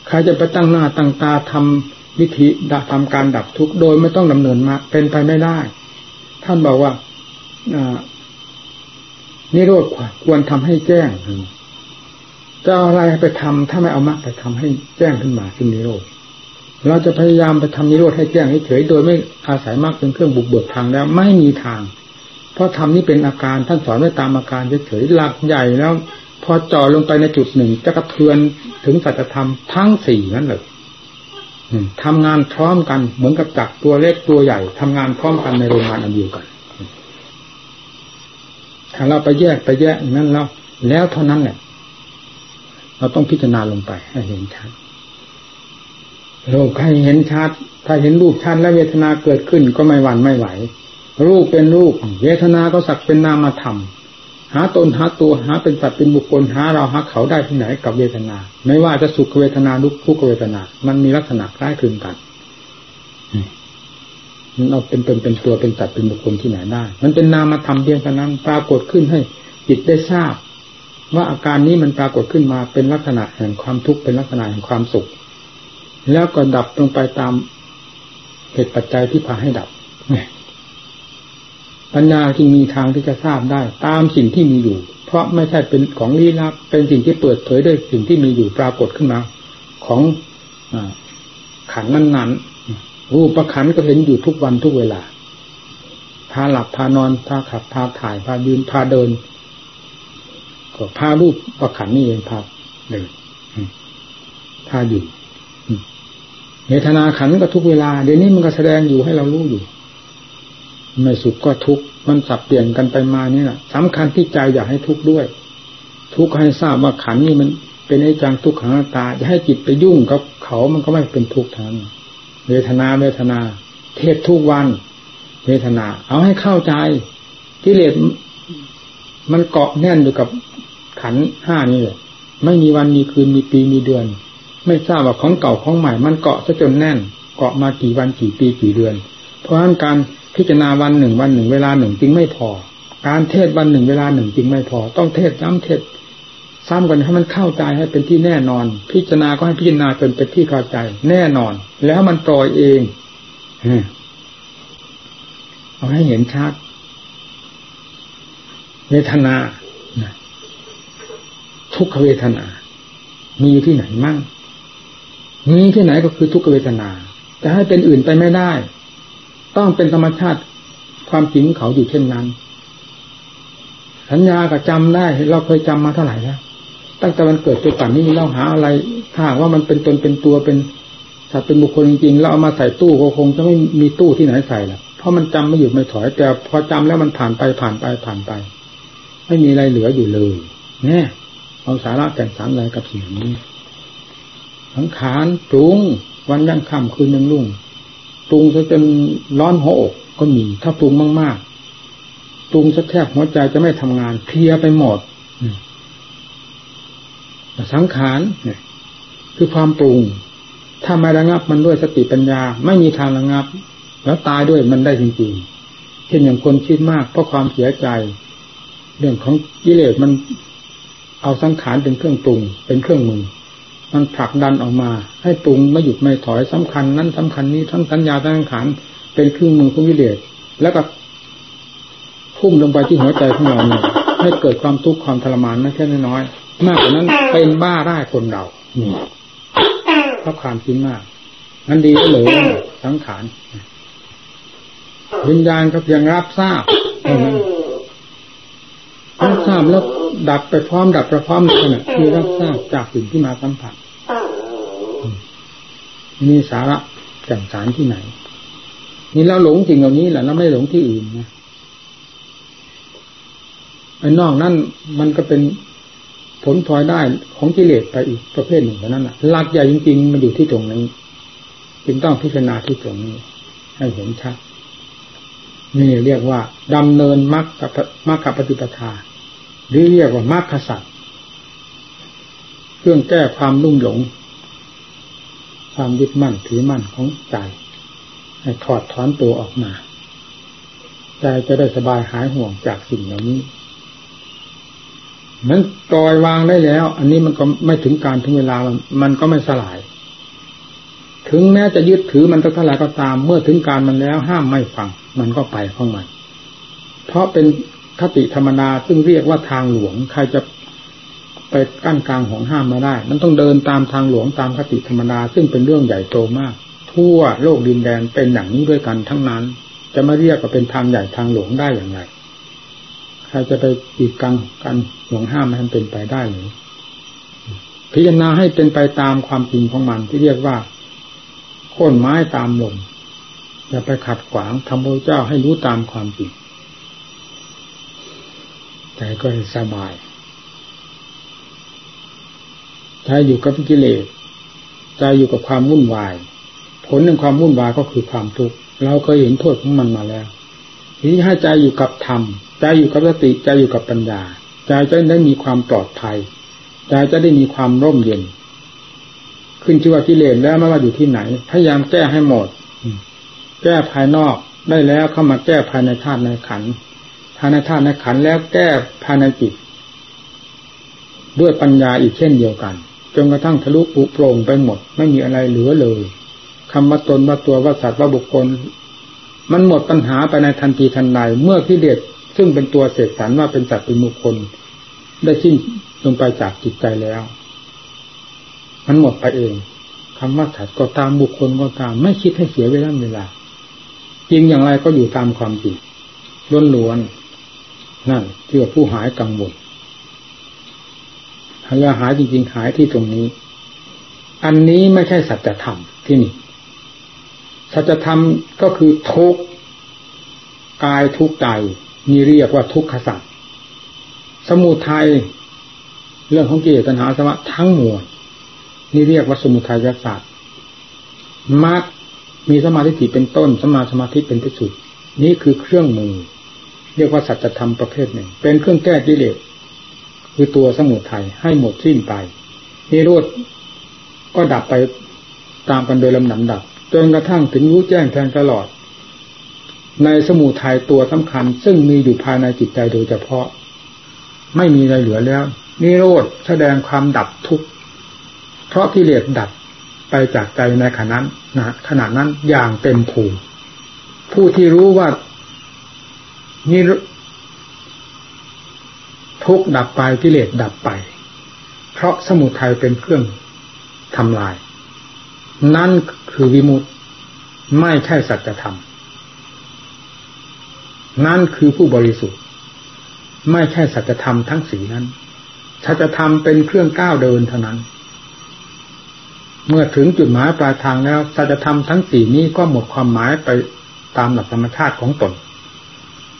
ใครจะไปตั้งหน้าตั้งตาทำวิธีดับทำการดับทุกข์โดยไม่ต้องดำเนินมาเป็นไปไม่ได้ ท่านบอกว่านิโรธควรทำให้แจ้งจะอะไรไปทำถ้าไม่เอามรรคไปทำให้แจ้งขึ้นมาซึ่งนิโรธเราจะพยายามไปทำนิโรธให้แจ้งให้เฉยโดยไม่อาศัยมรรคเป็นเครื่องบุกเบิกทางแล้ว ไม่มีทาง เพราะธรรมนี้เป็นอาการท่านสอนไว้ตามอาการเฉยๆหลักใหญ่แล้ว พอจ่อลงไปในจุดหนึ่งจะกระเทือนถึงสัจธรรมทั้งสี่นั่นเลยทำงานพร้อมกันเหมือนกับจักรตัวเล็กตัวใหญ่ทำงานพร้อมกันในโรงงานอันเดียวกันถ้าเราไปแยกไปแยกนั้นแล้วแล้วเท่านั้นแหละเราต้องพิจารณาลงไปให้เห็นชัดโลกให้เห็นชัด ถ้าเห็นรูปชัดและเวทนาเกิดขึ้นก็ไม่หวั่นไม่ไหว รูปเป็นรูป เวทนาก็สักเป็นนามธรรมหาตนหาตัวหาเป็นสัตว์เป็นบุคคลหาเราหาเขาได้ที่ไหนกับเวทนา ไม่ว่าจะสุขเวทนาลุกทุกเวทนา มันมีลักษณะคล้ายคลึงกันมันเอาเป็นตนเป็นตัวเป็นสัตว์เป็นบุคคลที่ไหนได้ มันเป็นนามธรรมเพียงเท่านั้นปรากฏขึ้นให้จิตได้ทราบ ว่าอาการนี้มันปรากฏขึ้นมาเป็นลักษณะแห่งความทุกข์เป็นลักษณะแห่งความสุข แล้วก็ดับลงไปตามเหตุปัจจัยที่พาให้ดับเนี่ย ปัญญาจึงมีทางที่จะทราบได้ ตามสิ่งที่มีอยู่ เพราะไม่ใช่เป็นของลี้ลับ เป็นสิ่งที่เปิดเผยด้วยสิ่งที่มีอยู่ปรากฏขึ้นมา ของอขันนั้นๆรูปประขันก็เห็นอยู่ทุกวันทุกเวลา พาหลับพานอนพาขับพาถ่ายพายืนพาเดินก็พารูปประขันนี่เองพาเดินพาอยู่เวทนาขันก็ทุกเวลา เดี๋ยวนี้มันก็แสดงอยู่ให้เรารู้อยู่ ไม่สุขก็ทุกข์มันสับเปลี่ยนกันไปมานี่แหละสำคัญที่ใจอยากให้ทุกข์ด้วย ทุกข์ให้ทราบว่าขันนี่มันเป็นไอ้จังทุกขังตาจะให้จิตไปยุ่งกับเขามันก็ไม่เป็นทุกข์ทั้งเวทนาเวทนา เทศทุกวัน เวทนา เอาให้เข้าใจกิเลสมันเกาะแน่นอยู่กับขันห้านี่เลยไม่มีวันมีคืนมีปีมีเดือน ไม่ทราบว่าของเก่าของใหม่ มันเกาะซะจนแน่น เกาะมากี่วันกี่ปีกี่เดือน เพราะฉะนั้นการ พิจารณาวันหนึ่งวันหนึ่งเวลาหนึ่งจึงไม่พอ การเทศวันหนึ่งเวลาหนึ่งจึงไม่พอ ต้องเทศย้ำเทศซ้ำกันให้มันเข้าใจให้เป็นที่แน่นอน พิจารณาก็ให้พิจารณาจนเป็นที่เข้าใจ แน่นอน แล้วมันปล่อยเองเอาให้เห็นชัดเวทนาทุกขเวทนา มีที่ไหนมั่งมีที่ไหนก็คือทุกขเวทนาจะให้เป็นอื่นไปไม่ได้ ต้องเป็นธรรมชาติความจริงเขาอยู่เช่นนั้น สัญญาก็จำได้ เราเคยจำมาเท่าไหร่แล้วตั้งแต่วันเกิดจนป่านนี้เราหาอะไรถ้าว่ามันเป็นตนเป็นตัวเป็นสัตว์เป็นบุคคลจริงๆเราเอามาใส่ตู้ก็คงจะไม่มีตู้ที่ไหนใส่ละเพราะมันจำไม่หยุดไม่ถอย แต่พอจำแล้วมันผ่านไปผ่านไปผ่านไป ไม่มีอะไรเหลืออยู่เลยเนี่ยเอาสาระแต่งสารอะไรกับสิ่งนี้สังขารปรุงวันยังค่ำคืนยังรุ่ง ปรุงซะจนร้อนหัวอกก็มี ถ้าปรุงมากๆปรุงซะแทบหัวใจจะไม่ทำงานเพียไปหมดสังขารเนี่ยคือความปรุง ถ้าไม่ระงับมันด้วยสติปัญญา ไม่มีทางระงับ แล้วตายด้วยมันได้จริงๆเช่นอย่างคนคิดมากเพราะความเสียใจ เรื่องของกิเลสมันเอาสังขารเป็นเครื่องปรุงเป็นเครื่องมือ มันผลักดันออกมา ให้ปรุงไม่หยุดไม่ถอยสำคัญนั้นสำคัญนี้ทั้งสัญญาทั้งสังขารเป็นเครื่องมือของกิเลสแล้วก็พุ่มลงไปที่หัวใจของเราเนี่ยให้เกิดความทุกข์ความทรมานไม่แค่น้อยมากกว่านั้นเป็นบ้าได้คนเรานี่เพราะความคิดมากมันดีเลยสังขารวิญญาณก็เพียงรับทราบ รับทราบแล้วดับไปพร้อมดับไปพร้อมขณะที่รับทราบจากสิ่งที่มาสัมผัสมีสาระแก่นสารที่ไหน นี่เราหลงสิ่งเหล่านี้แหละเราไม่หลงที่อื่นนะไอ้นอกนั่นมันก็เป็นผลพลอยได้ของกิเลสไปอีกประเภทหนึ่งเท่านั้นแหละหลักใหญ่จริง ๆ มันอยู่ที่ตรงนี้จึงต้องพิจารณาที่ตรงนี้ ให้เห็นชัด นี่เรียกว่าดำเนินมรรคกับมรรคปฏิปทา หรือเรียกว่ามรรคสัตว์เครื่องแก้ความลุ่มหลง ความยึดมั่นถือมั่นของใจ ให้ถอดถอนตัวออกมา ใจจะได้สบายหายห่วงจากสิ่งเหล่านี้มันปล่อยวางได้แล้ว อันนี้มันก็ไม่ถึงการถึงเวลามันก็ไม่สลาย ถึงแม้จะยึดถือมันเท่าไหร่ก็ตาม เมื่อถึงการมันแล้วห้ามไม่ฟัง มันก็ไปของมัน เพราะเป็นคติธรรมดาซึ่งเรียกว่าทางหลวง ใครจะไปกั้นกลางของห้ามมาได้ มันต้องเดินตามทางหลวงตามคติธรรมดาซึ่งเป็นเรื่องใหญ่โตมาก ทั่วโลกดินแดนเป็นอย่างนี้ด้วยกันทั้งนั้น จะมาเรียกว่าเป็นทางใหญ่ทางหลวงได้อย่างไร ใครจะไปปีดกังกันหวงห้ามให้มันเป็นไปได้หรือพิจารณาให้เป็นไปตามความจริงของมันที่เรียกว่า ค่นไม้ตามลมอย่าไปขัดขวางทำพระเจ้าให้รู้ตามความจริงใจก็สบายใจอยู่กับกิเลสใจอยู่กับความวุ่นวาย ผลของความวุ่นวายก็คือความทุกข์เราเคยเห็นโทษของมันมาแล้วทีนี้ให้ใจอยู่กับธรรมใจอยู่กับสติใจอยู่กับปัญญาใจจะได้มีความปลอดภัยใจจะได้มีความร่มเย็น ขึ้นชื่อว่ากิเลสแล้วไม่ว่าอยู่ที่ไหน พยายามแก้ให้หมด แก้ภายนอกได้แล้วเข้ามาแก้ภายในธาตุในขันภายในธาตุในขันแล้วแก้ภายในจิต ด้วยปัญญาอีกเช่นเดียวกันจนกระทั่งทะลุปุโปร่งไปหมด ไม่มีอะไรเหลือเลยคำว่าตนว่าตัวว่าสัตว์ว่าบุคคล มันหมดปัญหาไปในทันทีทันใดเมื่อกิเลสซึ่งเป็นตัวเสกสรรว่าเป็นสัตว์เป็นมุคคล ได้สิ้นลงไปจากจิตใจแล้ว มันหมดไปเองคำว่าสัตว์ก็ตามบุคคลก็ตาม ไม่คิดให้เสียเวลาเวลาจริงอย่างไรก็อยู่ตามความจริงล้วนนั่นเชื่อผู้หายกังวลหายหายจริง ๆ หายที่ตรงนี้ อันนี้ไม่ใช่สัจธรรมที่นี่สัจธรรมก็คือทุกกายทุกใจนี่เรียกว่าทุกขสัจสมุทัยเรื่องของกิเลสตัณหาสมะทั้งหมด นี่เรียกว่าสมุทัยศาสตร์มรรคมีสมาธิเป็นต้นสมาสมาธิเป็นที่สุด นี่คือเครื่องมือ เรียกว่าสัจธรรมประเภทหนึ่ง เป็นเครื่องแก้กิเลสคือตัวสมุทัยให้หมดสิ้นไปนิโรธก็ดับไปตามกันโดยลำดับดับจนกระทั่งถึงรู้แจ้งแทงตลอด ในสมุทัยตัวสำคัญ ซึ่งมีอยู่ภายในจิตใจโดยเฉพาะ ไม่มีอะไรเหลือแล้วนิโรธแสดงความดับทุกข์ เพราะกิเลสดับไปจากใจในขณะนั้นนะขณะนั้นอย่างเต็มภูมิผู้ที่รู้ว่านี่ทุกดับไปกิเลสดับไป เพราะสมุทัยเป็นเครื่องทำลาย นั่นคือวิมุตไม่ใช่สัจธรรม นั่นคือผู้บริสุทธิ์ ไม่ใช่สัจธรรมทั้งสีนั้นสัจธรรมเป็นเครื่องก้าวเดินเท่านั้น เมื่อถึงจุดหมายปลายทางแล้วสัจธรรมทั้งสี่นี้ก็หมดความหมายไปตามหลักธรรมชาติของตน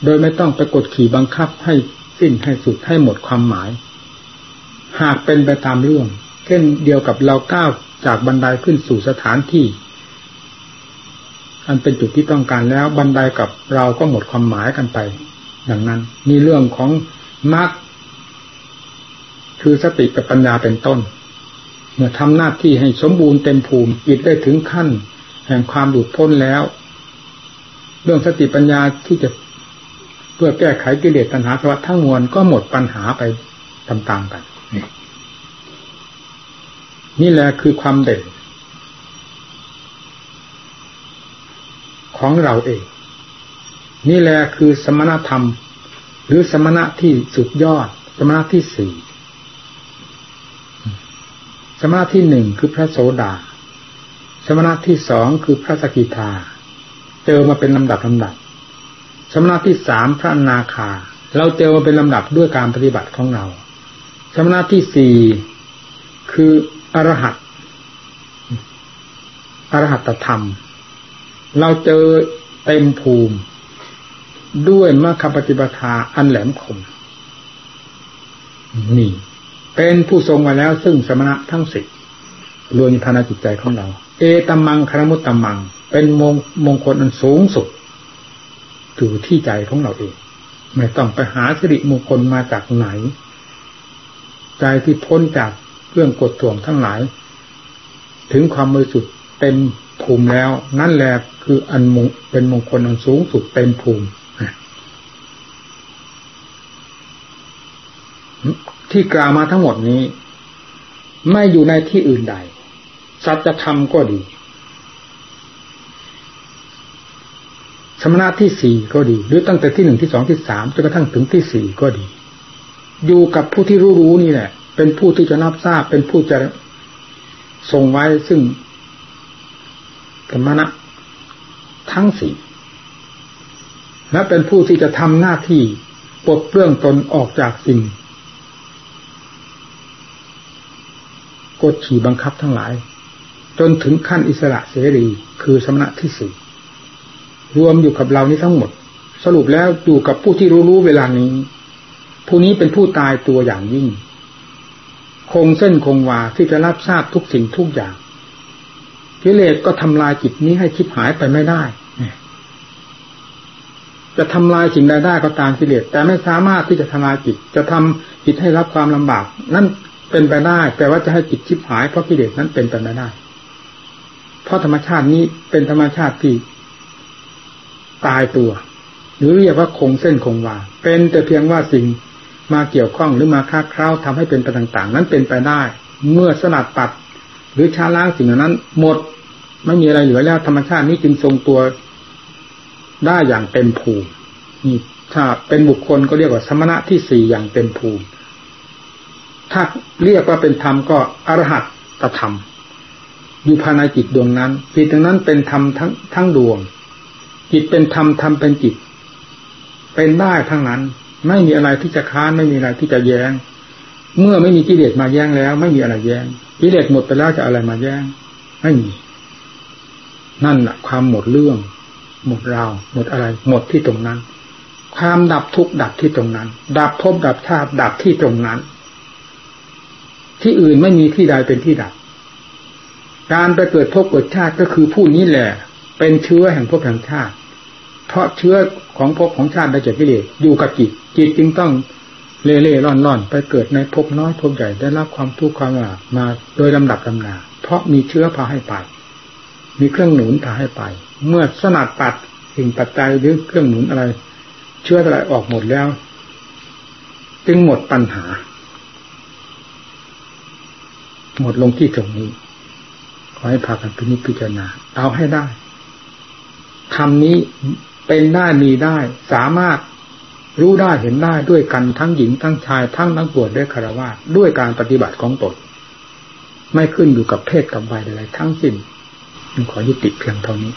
โดยไม่ต้องไปกดขี่บังคับให้สิ้นให้สุดให้หมดความหมาย หากเป็นไปตามเรื่อง เช่นเดียวกับเราก้าวจากบันไดขึ้นสู่สถานที่ อันเป็นจุดที่ต้องการแล้วบันไดกับเราก็หมดความหมายกันไป ดังนั้นมีเรื่องของมรรคคือสติกับปัญญาเป็นต้น เมื่อทำหน้าที่ให้สมบูรณ์เต็มภูมิจิตได้ถึงขั้น แห่งความหลุดพ้นแล้ว เรื่องสติปัญญาที่จะเพื่อแก้ไขกิเลสตัณหาสวัสดิ์ทั้งมวลก็หมดปัญหาไปตามๆกันนี่นี่แหละคือความเด่นของเราเอง นี่แหละคือสมณธรรม หรือสมณะที่สุดยอด สมณะที่สี่ สมณะที่หนึ่งคือพระโสดา สมณะที่สองคือพระสกิทา เจอมาเป็นลำดับลำดับ สมณะที่สามพระนาคา เราเจอมาเป็นลำดับด้วยการปฏิบัติของเรา สมณะที่สี่คืออรหัตอรหัตธรรม เราเจอเต็มภูมิ ด้วยมรรคปฏิปทาอันแหลมคมนี่ เป็นผู้ทรงมาแล้วซึ่งสมณะทั้งสิบรวมในภายในจิตใจของเรา เอตมังคารมุตตมัง เป็นมงมงคลอันสูงสุดอยู่ที่ใจของเราเอง ไม่ต้องไปหาสิริมงคลมาจากไหน ใจที่พ้นจากเครื่องกดถ่วงทั้งหลาย ถึงความมือสุดเต็มภูมิแล้ว นั่นแหละคืออันมงเป็นมงคลอันสูงสุดเต็มภูมิ ที่กล่าวมาทั้งหมดนี้ ไม่อยู่ในที่อื่นใด สัจธรรมก็ดี สมณะที่สี่ก็ดี หรือตั้งแต่ที่หนึ่งที่สองที่สามจนกระทั่งถึงที่สี่ก็ดี อยู่กับผู้ที่รู้รู้นี่แหละ เป็นผู้ที่จะนับทราบ เป็นผู้จะทรงไว้ซึ่งสมณะทั้งสี่และเป็นผู้ที่จะทำหน้าที่ปลดเปลื้องตนออกจากสิ่ง กดขี่บังคับทั้งหลาย จนถึงขั้นอิสระเสรีคือสมณะที่สี่รวมอยู่กับเรานี้ทั้งหมด สรุปแล้วอยู่กับผู้ที่รู้รู้เวลานี้ ผู้นี้เป็นผู้ตายตัวอย่างยิ่ง คงเส้นคงวาที่จะรับทราบทุกสิ่งทุกอย่างกิเลสก็ทำลายจิตนี้ให้ชิบหายไปไม่ได้จะทำลายสิ่งใดได้ก็ตามกิเลสแต่ไม่สามารถที่จะทำลายจิต จะทำจิตให้รับความลำบาก นั่น เป็นไปได้แต่ว่าจะให้จิตชิบหายเพราะกิเลสนั้นเป็นไปไม่ได้ เพราะธรรมชาตินี้เป็นธรรมชาติที่ตายตัว หรือเรียกว่าคงเส้นคงวาเป็นแต่เพียงว่าสิ่งมาเกี่ยวข้องหรือมาค้าคร้าวทำให้เป็นไปต่างๆ นั้นเป็นไปได้ เมื่อสลัดปัด หรือช้าล้างสิ่งนั้น หมดไม่มีอะไรเหลือแล้วธรรมชาตินี้จึงทรงตัวได้อย่างเต็มภูมินี่ถ้าเป็นบุคคลก็เรียกว่าสมณะที่สี่อย่างเต็มภูมิ ถ้าเรียกว่าเป็นธรรมก็อรหัตตธรรม อยู่ภายในจิตดวงนั้นจิตตรงนั้นเป็นธรรมทั้งทั้งดวง จิตเป็นธรรมธรรมเป็นจิต เป็นได้ทั้งนั้น ไม่มีอะไรที่จะค้านไม่มีอะไรที่จะแย้ง เมื่อไม่มีกิเลสมาแย้งแล้ว ไม่มีอะไรแย้งกิเลสหมดไปแล้วจะอะไรมาแย้ง ไม่มี นั่นแหละความหมดเรื่อง หมดราวหมดอะไร หมดที่ตรงนั้น ความดับทุกข์ดับที่ตรงนั้น ดับภพดับชาติดับที่ตรงนั้น ที่อื่นไม่มีที่ใดเป็นที่ดับ การไปเกิดภพเกิดชาติก็คือผู้นี้แหละ เป็นเชื้อแห่งภพแห่งชาติ เพราะเชื้อของภพของชาติได้จากกิเลสอยู่กับจิตจิตจึงต้องเล่เล่ร่อนร่อนไปเกิดในภพน้อยภพใหญ่ได้รับความทุกข์ความลำบากมาโดยลำดับลำนา เพราะมีเชื้อพาให้ไป มีเครื่องหนุนพาให้ไป เมื่อสนัดปัดสิ่งปัจจัยหรือเครื่องหนุนอะไร เชื้ออะไรออกหมดแล้ว จึงหมดปัญหา หมดลงที่ตรงนี้ ขอให้พากันพินิจพิจารณา เอาให้ได้คำนี้เป็นได้มีได้ สามารถรู้ได้เห็นได้ด้วยกันทั้งหญิงทั้งชายทั้งนักบวชด้วยคารวะด้วยการปฏิบัติของตนไม่ขึ้นอยู่กับเพศกับวัยใดๆทั้งสิ้นขอยุติเพียงเท่านี้